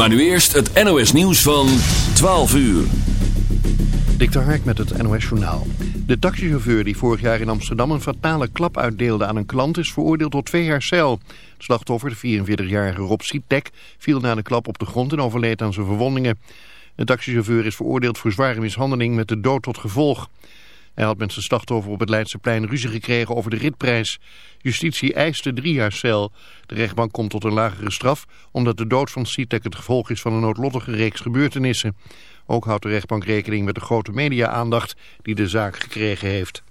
Maar nu eerst het NOS nieuws van 12 uur. Dik Hark met het NOS Journaal. De taxichauffeur die vorig jaar in Amsterdam een fatale klap uitdeelde aan een klant is veroordeeld tot twee jaar cel. Het slachtoffer, de 44-jarige Rob Sitek, viel na de klap op de grond en overleed aan zijn verwondingen. De taxichauffeur is veroordeeld voor zware mishandeling met de dood tot gevolg. Hij had met zijn slachtoffer op het Leidseplein ruzie gekregen over de ritprijs. Justitie eiste drie jaar cel. De rechtbank komt tot een lagere straf omdat de dood van Sitek het gevolg is van een noodlottige reeks gebeurtenissen. Ook houdt de rechtbank rekening met de grote media-aandacht die de zaak gekregen heeft.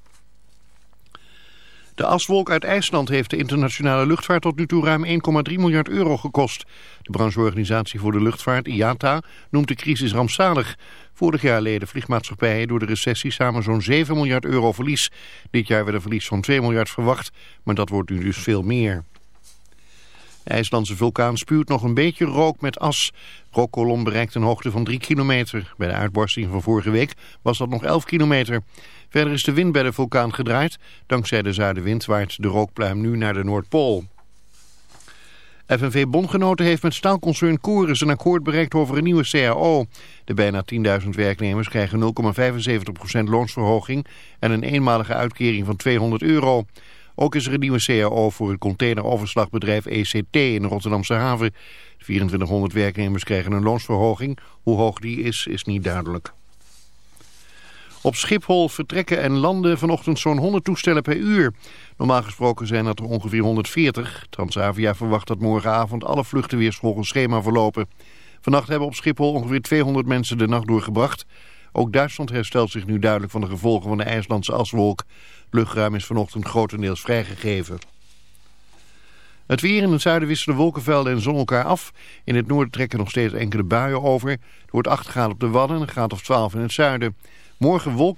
De aswolk uit IJsland heeft de internationale luchtvaart tot nu toe ruim 1,3 miljard euro gekost. De brancheorganisatie voor de luchtvaart, IATA, noemt de crisis rampzalig. Vorig jaar leden vliegmaatschappijen door de recessie samen zo'n 7 miljard euro verlies. Dit jaar werd een verlies van 2 miljard verwacht, maar dat wordt nu dus veel meer. De IJslandse vulkaan spuwt nog een beetje rook met as. Rookkolom bereikt een hoogte van 3 kilometer. Bij de uitbarsting van vorige week was dat nog 11 kilometer. Verder is de wind bij de vulkaan gedraaid. Dankzij de zuidenwind waait de rookpluim nu naar de Noordpool. FNV-bondgenoten heeft met staalconcern Coris een akkoord bereikt over een nieuwe CAO. De bijna 10.000 werknemers krijgen 0,75% loonsverhoging en een eenmalige uitkering van 200 euro. Ook is er een nieuwe CAO voor het containeroverslagbedrijf ECT in de Rotterdamse haven. 2400 werknemers krijgen een loonsverhoging. Hoe hoog die is, is niet duidelijk. Op Schiphol vertrekken en landen vanochtend zo'n 100 toestellen per uur. Normaal gesproken zijn dat er ongeveer 140. Transavia verwacht dat morgenavond alle vluchten weer volgens schema verlopen. Vannacht hebben op Schiphol ongeveer 200 mensen de nacht doorgebracht. Ook Duitsland herstelt zich nu duidelijk van de gevolgen van de IJslandse aswolk. Luchtruim is vanochtend grotendeels vrijgegeven. Het weer in het zuiden wisselen wolkenvelden en zon elkaar af. In het noorden trekken nog steeds enkele buien over. Het wordt 8 graden op de Wadden en een graad of 12 in het zuiden. Morgen wolk...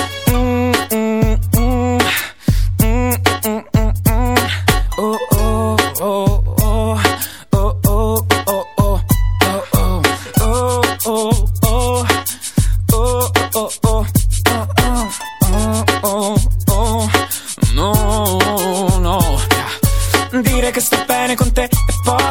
mm, mm, mm. Mm, mm, mm, mm. Oh,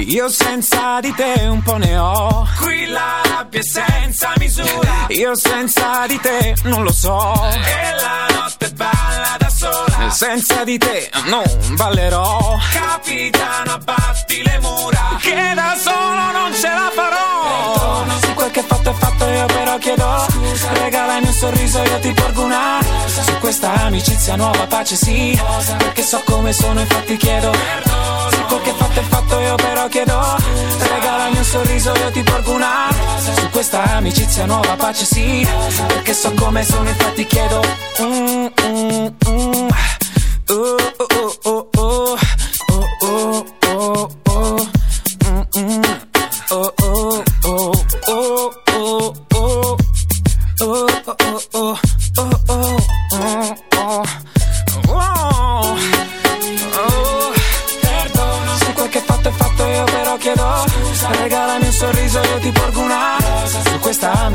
Io senza di te un po' ne ho. Qui la rabbia è senza misura. Io senza di te non lo so. E la notte balla da sola. Senza di te non ballerò. Capitano abbatti le mura. Che da solo non ce la farò. Perdono Se quel che fatto è fatto io però chiedo Regalami un sorriso io ti porgo una Rosa. Su questa amicizia nuova pace sì Rosa. Perché so come sono infatti chiedo Perdono Se quel che fatto è fatto io però chiedo Scusa. Regalami un sorriso io ti porgo una Rosa. Su questa amicizia nuova pace sì Rosa. Perché so come sono infatti chiedo mm, mm, mm. Oh, oh, oh, oh, oh, oh, oh, oh. Mm, mm. Oh, oh, oh, oh,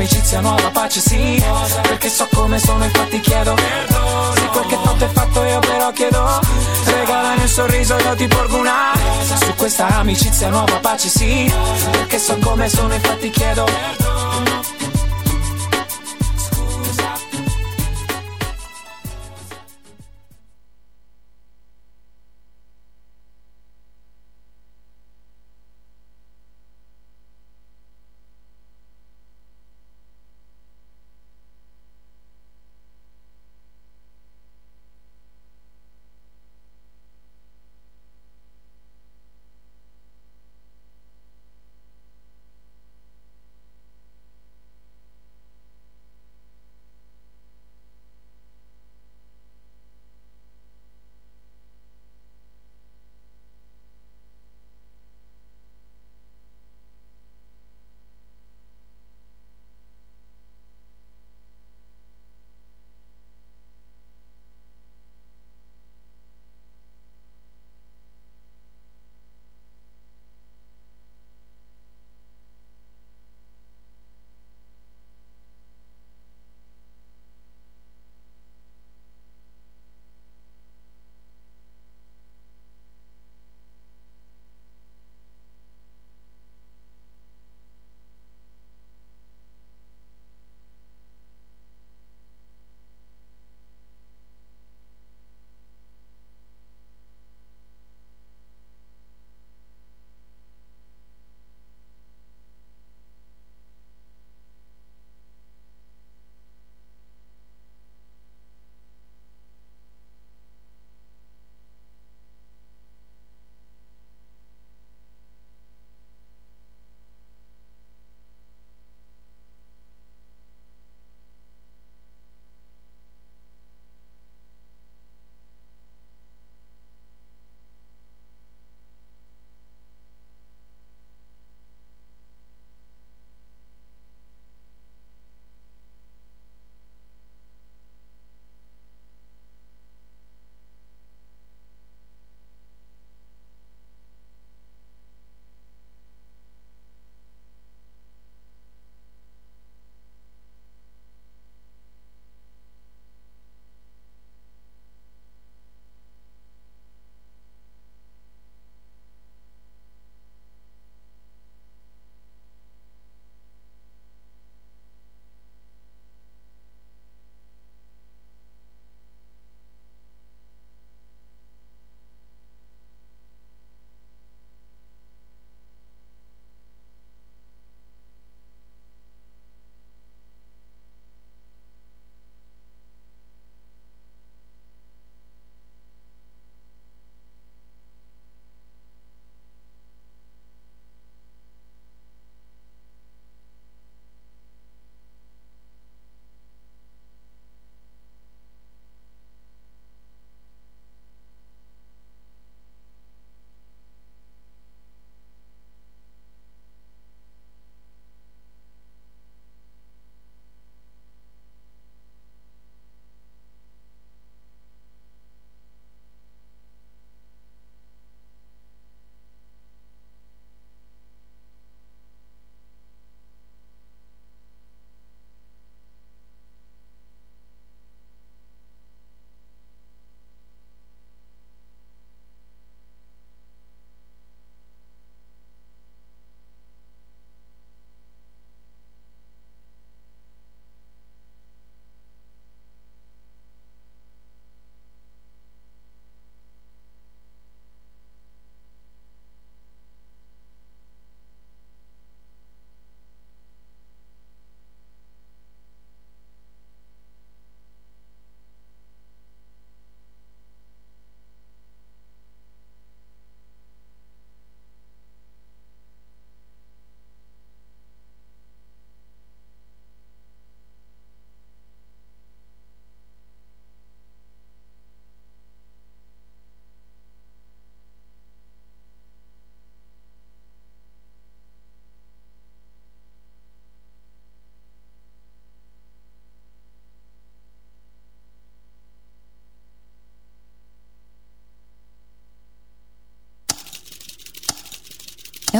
amicizia nuova pace sì. Perché so come sono infatti chiedo Perdono Se quel che fatto è fatto io però chiedo Scusa un sorriso io ti porgo una. Su questa amicizia nuova pace sì Perché so come sono infatti chiedo Perdono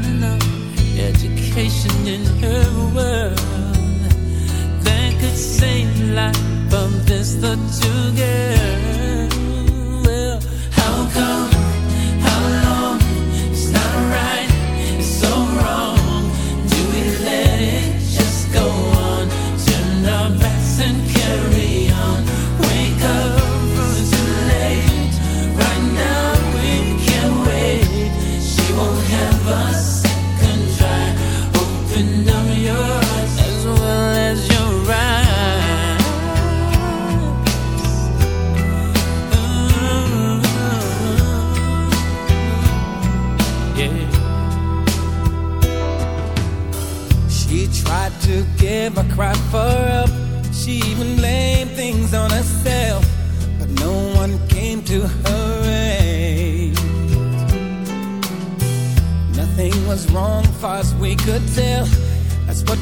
not enough education in her world that could save life from this the two girls.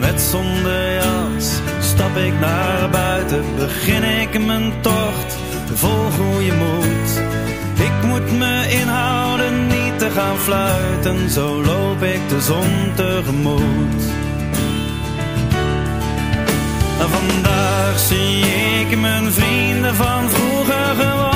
Met zonder jas stap ik naar buiten. Begin ik mijn tocht vol goede moed. Ik moet me inhouden niet te gaan fluiten. Zo loop ik de zon tegemoet. Vandaag zie ik mijn vrienden van vroeger gewoon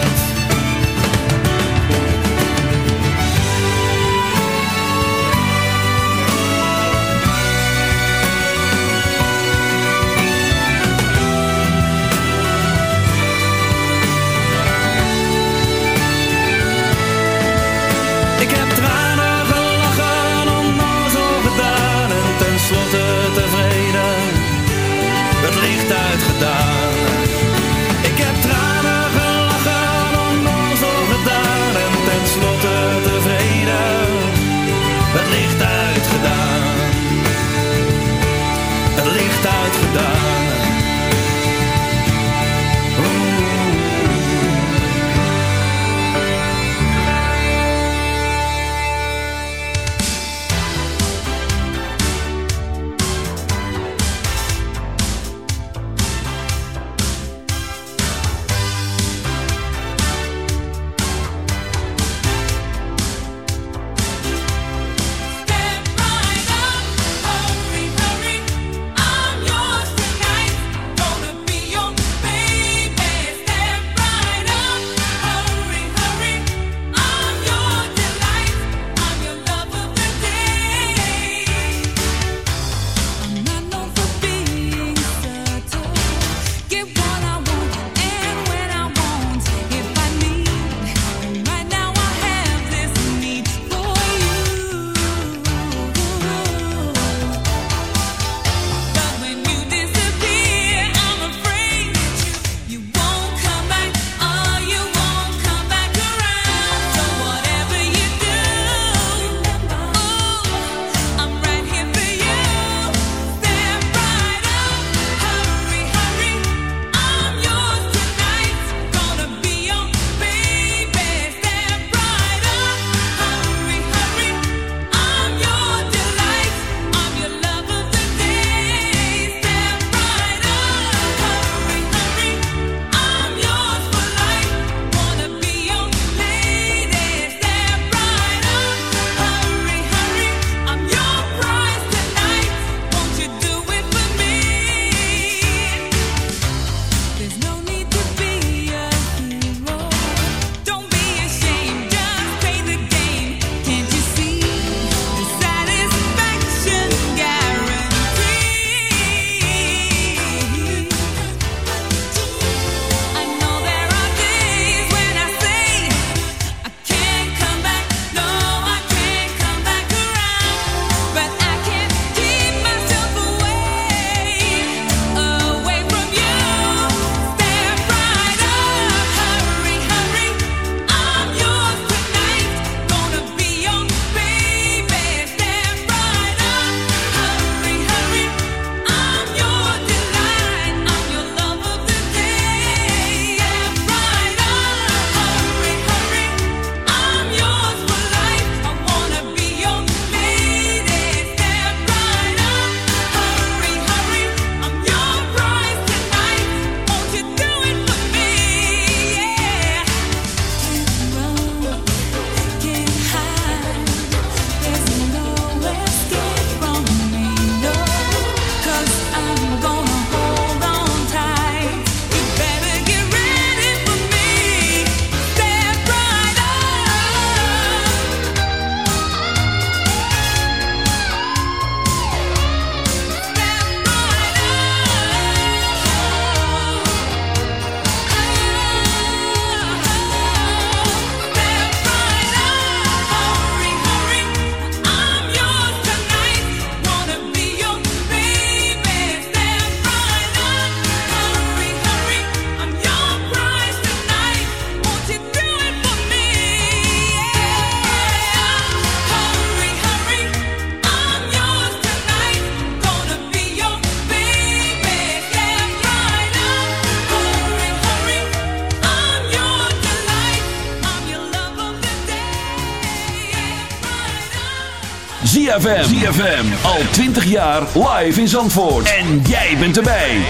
Al 20 jaar live in Zandvoort. En jij bent erbij.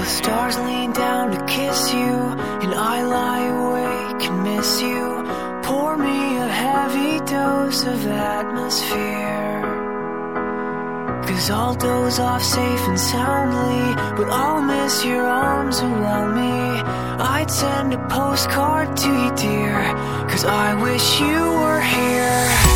The stars lean down to kiss you, and I lie awake and miss you. Pour me a heavy dose of atmosphere. Cause I'll doze off safe and soundly, but I'll miss your arms around me. I'd send a postcard to you, dear, cause I wish you were here.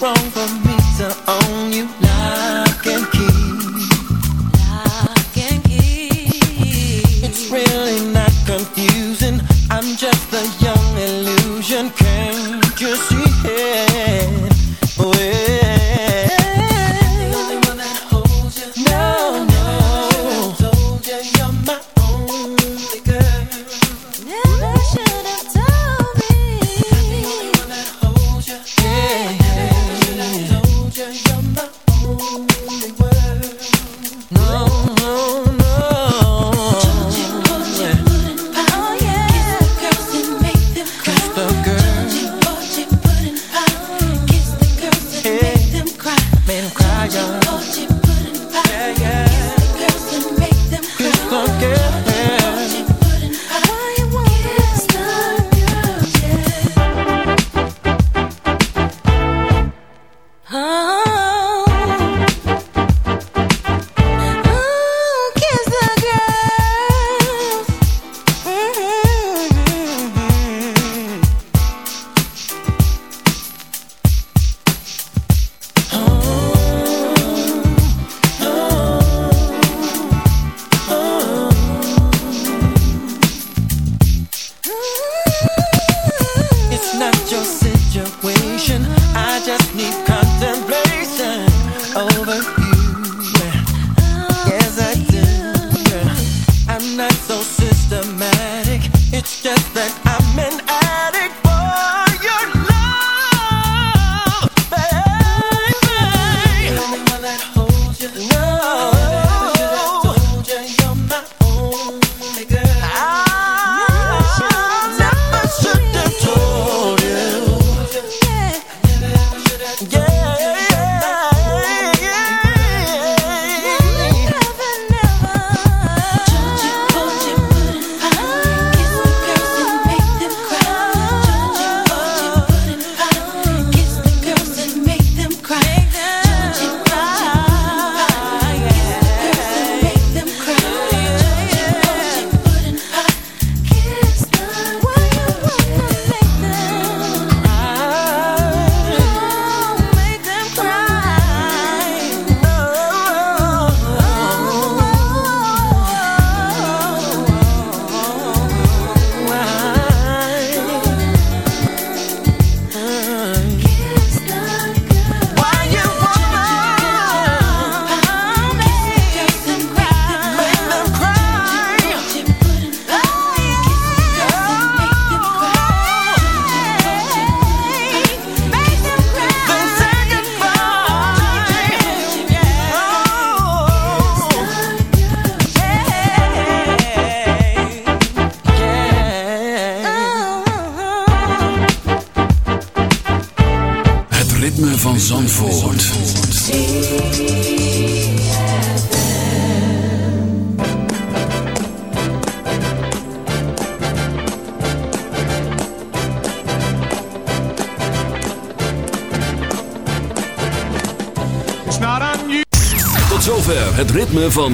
wrong for me